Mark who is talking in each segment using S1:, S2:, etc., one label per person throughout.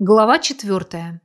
S1: Глава четвертая.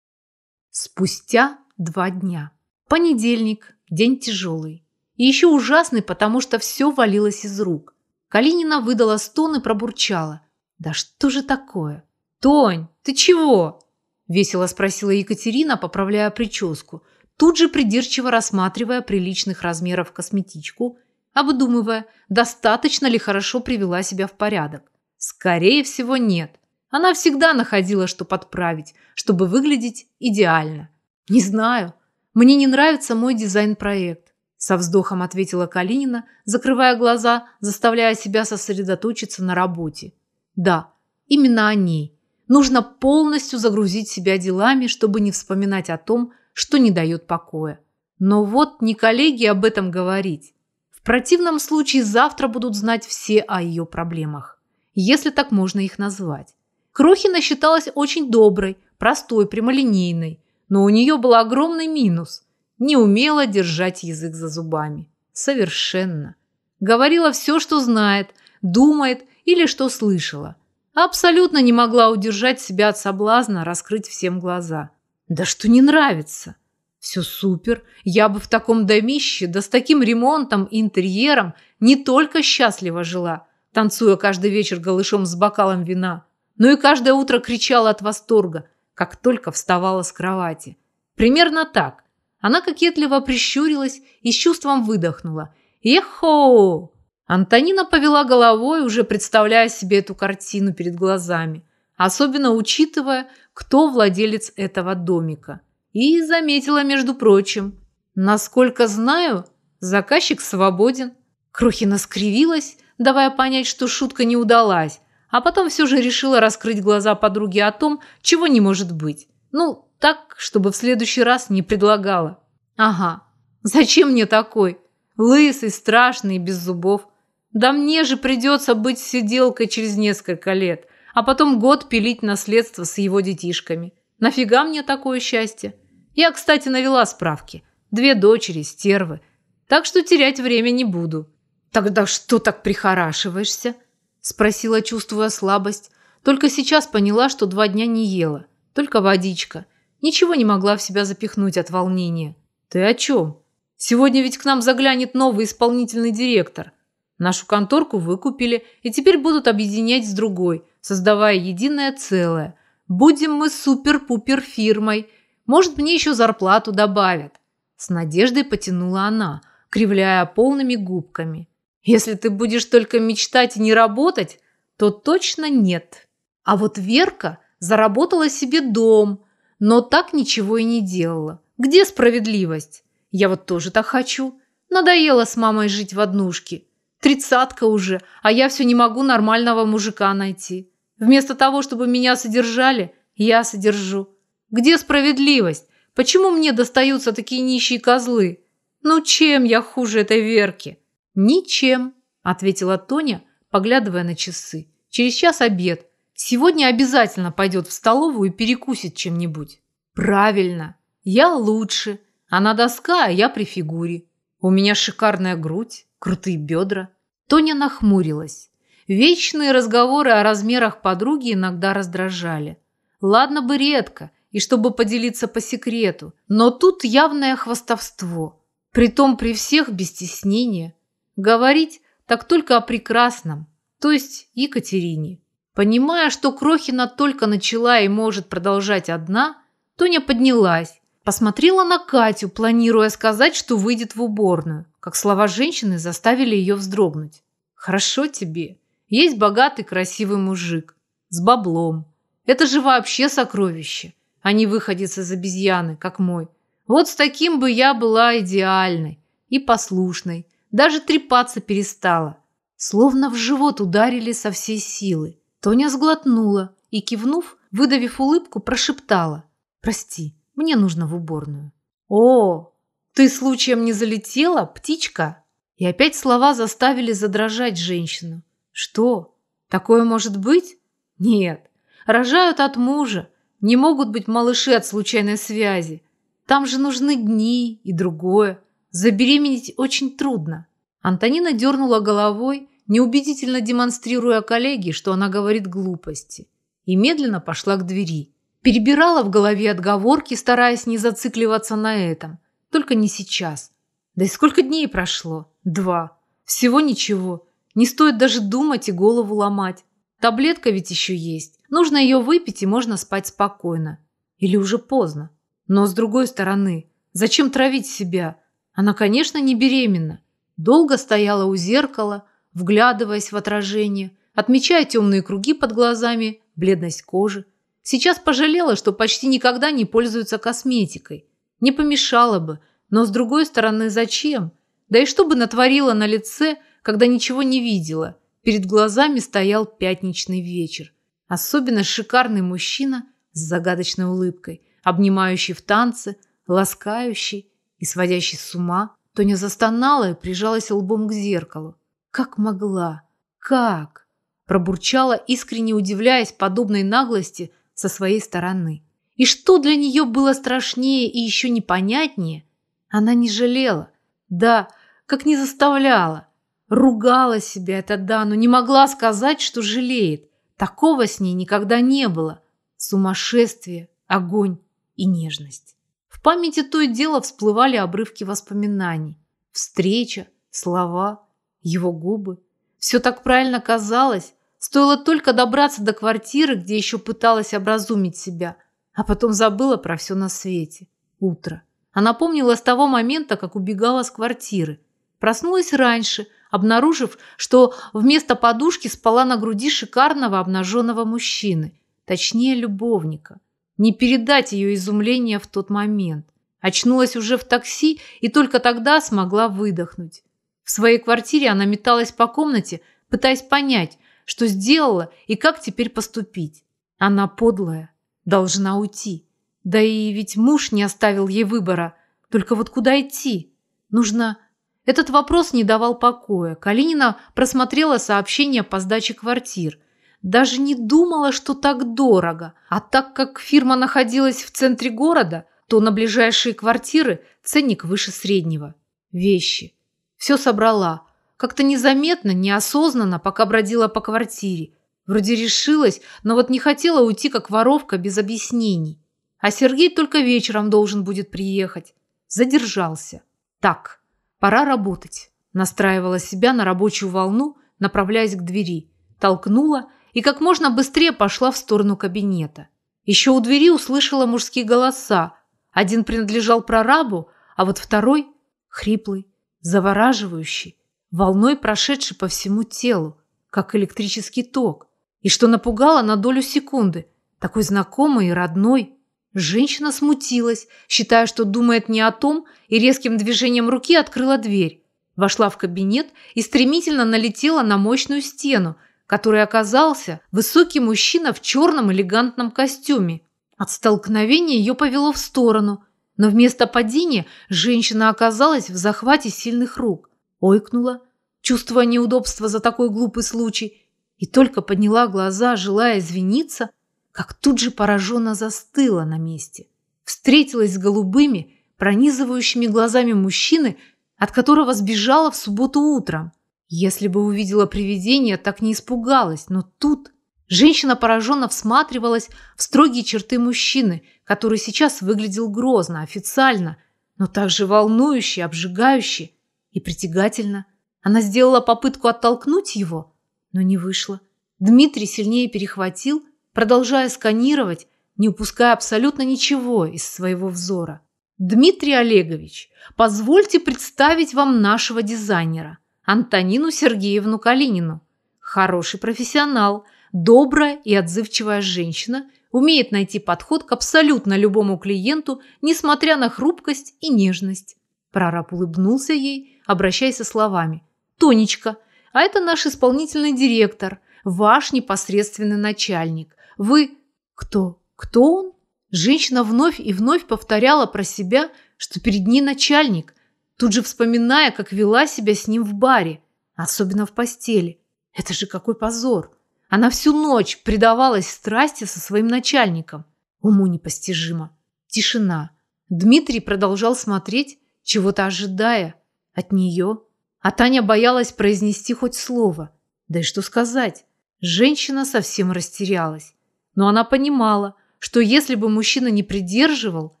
S1: Спустя два дня. Понедельник, день тяжелый. И еще ужасный, потому что все валилось из рук. Калинина выдала стон и пробурчала. «Да что же такое?» «Тонь, ты чего?» Весело спросила Екатерина, поправляя прическу, тут же придирчиво рассматривая приличных размеров косметичку, обдумывая, достаточно ли хорошо привела себя в порядок. Скорее всего, нет. Она всегда находила, что подправить, чтобы выглядеть идеально. «Не знаю. Мне не нравится мой дизайн-проект», со вздохом ответила Калинина, закрывая глаза, заставляя себя сосредоточиться на работе. «Да, именно о ней. Нужно полностью загрузить себя делами, чтобы не вспоминать о том, что не дает покоя. Но вот не коллеги об этом говорить. В противном случае завтра будут знать все о ее проблемах, если так можно их назвать. Крохина считалась очень доброй, простой, прямолинейной, но у нее был огромный минус – не умела держать язык за зубами. Совершенно. Говорила все, что знает, думает или что слышала. Абсолютно не могла удержать себя от соблазна раскрыть всем глаза. Да что не нравится? Все супер. Я бы в таком домище, да с таким ремонтом и интерьером не только счастливо жила, танцуя каждый вечер голышом с бокалом вина – но и каждое утро кричала от восторга, как только вставала с кровати. Примерно так. Она кокетливо прищурилась и с чувством выдохнула. «Ехо!» Антонина повела головой, уже представляя себе эту картину перед глазами, особенно учитывая, кто владелец этого домика. И заметила, между прочим, насколько знаю, заказчик свободен. Крохина скривилась, давая понять, что шутка не удалась, а потом все же решила раскрыть глаза подруги о том, чего не может быть. Ну, так, чтобы в следующий раз не предлагала. Ага, зачем мне такой? Лысый, страшный, без зубов. Да мне же придется быть сиделкой через несколько лет, а потом год пилить наследство с его детишками. Нафига мне такое счастье? Я, кстати, навела справки. Две дочери, стервы. Так что терять время не буду. Тогда что так прихорашиваешься? Спросила, чувствуя слабость. Только сейчас поняла, что два дня не ела. Только водичка. Ничего не могла в себя запихнуть от волнения. Ты о чем? Сегодня ведь к нам заглянет новый исполнительный директор. Нашу конторку выкупили и теперь будут объединять с другой, создавая единое целое. Будем мы супер-пупер фирмой. Может, мне еще зарплату добавят. С надеждой потянула она, кривляя полными губками. Если ты будешь только мечтать и не работать, то точно нет. А вот Верка заработала себе дом, но так ничего и не делала. Где справедливость? Я вот тоже так хочу. Надоело с мамой жить в однушке. Тридцатка уже, а я все не могу нормального мужика найти. Вместо того, чтобы меня содержали, я содержу. Где справедливость? Почему мне достаются такие нищие козлы? Ну чем я хуже этой Верки? «Ничем», – ответила Тоня, поглядывая на часы. «Через час обед. Сегодня обязательно пойдет в столовую и перекусит чем-нибудь». «Правильно. Я лучше. Она доска, а я при фигуре. У меня шикарная грудь, крутые бедра». Тоня нахмурилась. Вечные разговоры о размерах подруги иногда раздражали. Ладно бы редко, и чтобы поделиться по секрету, но тут явное хвастовство. Притом при всех без стеснения – Говорить так только о прекрасном, то есть Екатерине. Понимая, что Крохина только начала и может продолжать одна, Тоня поднялась, посмотрела на Катю, планируя сказать, что выйдет в уборную, как слова женщины заставили ее вздрогнуть. «Хорошо тебе. Есть богатый красивый мужик. С баблом. Это же вообще сокровище, а не выходец из обезьяны, как мой. Вот с таким бы я была идеальной и послушной, даже трепаться перестала. Словно в живот ударили со всей силы. Тоня сглотнула и, кивнув, выдавив улыбку, прошептала. «Прости, мне нужно в уборную». «О, ты случаем не залетела, птичка?» И опять слова заставили задрожать женщину. «Что? Такое может быть?» «Нет. Рожают от мужа. Не могут быть малыши от случайной связи. Там же нужны дни и другое. Забеременеть очень трудно. Антонина дернула головой, неубедительно демонстрируя коллеге, что она говорит глупости. и медленно пошла к двери. Перебирала в голове отговорки, стараясь не зацикливаться на этом. Только не сейчас. Да и сколько дней прошло? Два. Всего ничего. Не стоит даже думать и голову ломать. Таблетка ведь еще есть. Нужно ее выпить, и можно спать спокойно. Или уже поздно. Но с другой стороны, зачем травить себя? Она, конечно, не беременна. Долго стояла у зеркала, вглядываясь в отражение, отмечая темные круги под глазами, бледность кожи. Сейчас пожалела, что почти никогда не пользуется косметикой. Не помешало бы, но с другой стороны, зачем? Да и что бы натворила на лице, когда ничего не видела? Перед глазами стоял пятничный вечер. Особенно шикарный мужчина с загадочной улыбкой, обнимающий в танце, ласкающий и сводящий с ума. Тоня застонала и прижалась лбом к зеркалу. Как могла? Как? Пробурчала, искренне удивляясь подобной наглости со своей стороны. И что для нее было страшнее и еще непонятнее, она не жалела. Да, как не заставляла. Ругала себя, это да, но не могла сказать, что жалеет. Такого с ней никогда не было. Сумасшествие, огонь и нежность. В памяти то и дело всплывали обрывки воспоминаний. Встреча, слова, его губы. Все так правильно казалось. Стоило только добраться до квартиры, где еще пыталась образумить себя, а потом забыла про все на свете. Утро. Она помнила с того момента, как убегала с квартиры. Проснулась раньше, обнаружив, что вместо подушки спала на груди шикарного обнаженного мужчины, точнее любовника. Не передать ее изумление в тот момент. Очнулась уже в такси и только тогда смогла выдохнуть. В своей квартире она металась по комнате, пытаясь понять, что сделала и как теперь поступить. Она подлая, должна уйти. Да и ведь муж не оставил ей выбора. Только вот куда идти? Нужно... Этот вопрос не давал покоя. Калинина просмотрела сообщения по сдаче квартир. Даже не думала, что так дорого. А так как фирма находилась в центре города, то на ближайшие квартиры ценник выше среднего. Вещи. Все собрала. Как-то незаметно, неосознанно, пока бродила по квартире. Вроде решилась, но вот не хотела уйти как воровка без объяснений. А Сергей только вечером должен будет приехать. Задержался. Так, пора работать. Настраивала себя на рабочую волну, направляясь к двери. Толкнула и как можно быстрее пошла в сторону кабинета. Еще у двери услышала мужские голоса. Один принадлежал прорабу, а вот второй – хриплый, завораживающий, волной прошедший по всему телу, как электрический ток. И что напугало на долю секунды, такой знакомый и родной – Женщина смутилась, считая, что думает не о том, и резким движением руки открыла дверь. Вошла в кабинет и стремительно налетела на мощную стену, которой оказался высокий мужчина в черном элегантном костюме. От столкновения ее повело в сторону, но вместо падения женщина оказалась в захвате сильных рук. Ойкнула, чувствуя неудобство за такой глупый случай, и только подняла глаза, желая извиниться – как тут же пораженно застыла на месте. Встретилась с голубыми, пронизывающими глазами мужчины, от которого сбежала в субботу утром. Если бы увидела привидение, так не испугалась, но тут... Женщина пораженно всматривалась в строгие черты мужчины, который сейчас выглядел грозно, официально, но также волнующе, обжигающе и притягательно. Она сделала попытку оттолкнуть его, но не вышло. Дмитрий сильнее перехватил продолжая сканировать, не упуская абсолютно ничего из своего взора. Дмитрий Олегович, позвольте представить вам нашего дизайнера, Антонину Сергеевну Калинину. Хороший профессионал, добрая и отзывчивая женщина, умеет найти подход к абсолютно любому клиенту, несмотря на хрупкость и нежность. Прораб улыбнулся ей, обращаясь со словами. «Тонечка, а это наш исполнительный директор, ваш непосредственный начальник. Вы... Кто? Кто он? Женщина вновь и вновь повторяла про себя, что перед ней начальник, тут же вспоминая, как вела себя с ним в баре, особенно в постели. Это же какой позор! Она всю ночь предавалась страсти со своим начальником. Уму непостижимо. Тишина. Дмитрий продолжал смотреть, чего-то ожидая от нее. А Таня боялась произнести хоть слово. Да и что сказать? Женщина совсем растерялась. Но она понимала, что если бы мужчина не придерживал,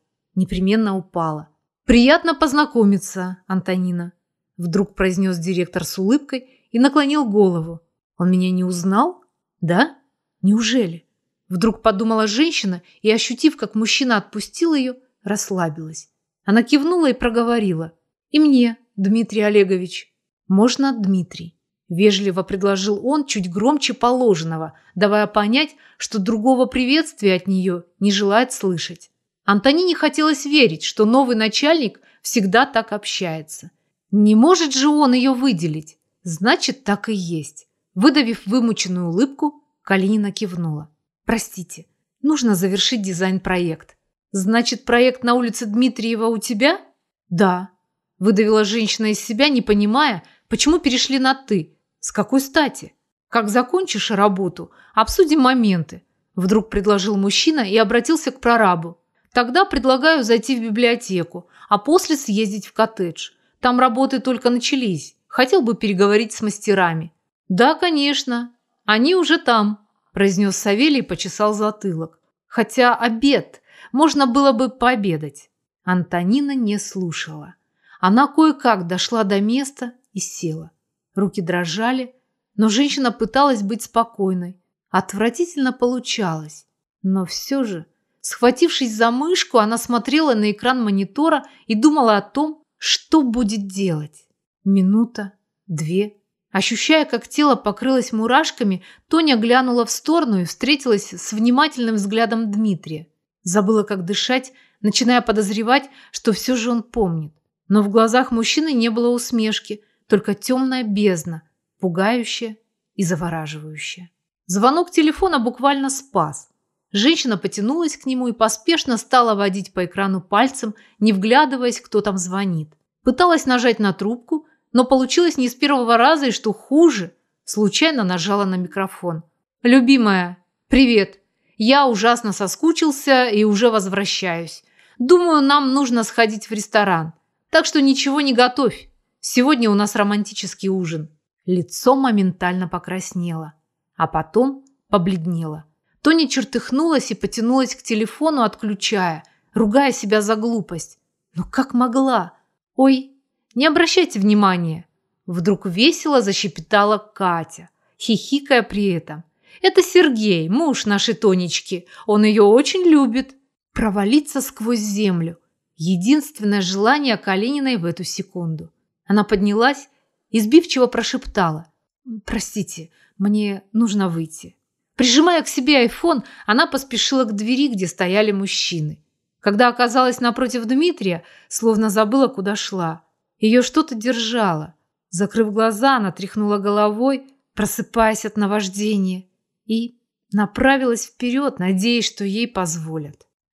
S1: непременно упала. «Приятно познакомиться, Антонина», – вдруг произнес директор с улыбкой и наклонил голову. «Он меня не узнал? Да? Неужели?» Вдруг подумала женщина и, ощутив, как мужчина отпустил ее, расслабилась. Она кивнула и проговорила. «И мне, Дмитрий Олегович». «Можно, Дмитрий?» Вежливо предложил он чуть громче положенного, давая понять, что другого приветствия от нее не желает слышать. Антонине хотелось верить, что новый начальник всегда так общается. Не может же он ее выделить. Значит, так и есть. Выдавив вымученную улыбку, Калинина кивнула. «Простите, нужно завершить дизайн-проект. Значит, проект на улице Дмитриева у тебя?» «Да», – выдавила женщина из себя, не понимая, почему перешли на «ты». С какой стати? Как закончишь работу, обсудим моменты. Вдруг предложил мужчина и обратился к прорабу. Тогда предлагаю зайти в библиотеку, а после съездить в коттедж. Там работы только начались. Хотел бы переговорить с мастерами. Да, конечно. Они уже там, произнес Савелий и почесал затылок. Хотя обед. Можно было бы пообедать. Антонина не слушала. Она кое-как дошла до места и села. Руки дрожали, но женщина пыталась быть спокойной. Отвратительно получалось. Но все же, схватившись за мышку, она смотрела на экран монитора и думала о том, что будет делать. Минута, две. Ощущая, как тело покрылось мурашками, Тоня глянула в сторону и встретилась с внимательным взглядом Дмитрия. Забыла, как дышать, начиная подозревать, что все же он помнит. Но в глазах мужчины не было усмешки – только темная бездна, пугающая и завораживающая. Звонок телефона буквально спас. Женщина потянулась к нему и поспешно стала водить по экрану пальцем, не вглядываясь, кто там звонит. Пыталась нажать на трубку, но получилось не с первого раза, и что хуже, случайно нажала на микрофон. «Любимая, привет. Я ужасно соскучился и уже возвращаюсь. Думаю, нам нужно сходить в ресторан. Так что ничего не готовь. Сегодня у нас романтический ужин. Лицо моментально покраснело, а потом побледнело. Тоня чертыхнулась и потянулась к телефону, отключая, ругая себя за глупость. Но как могла? Ой, не обращайте внимания. Вдруг весело защепетала Катя, хихикая при этом. Это Сергей, муж нашей Тонечки. Он ее очень любит. Провалиться сквозь землю. Единственное желание Калининой в эту секунду. Она поднялась и сбивчиво прошептала. «Простите, мне нужно выйти». Прижимая к себе айфон, она поспешила к двери, где стояли мужчины. Когда оказалась напротив Дмитрия, словно забыла, куда шла. Ее что-то держало. Закрыв глаза, она тряхнула головой, просыпаясь от наваждения, и направилась вперед, надеясь, что ей позволят.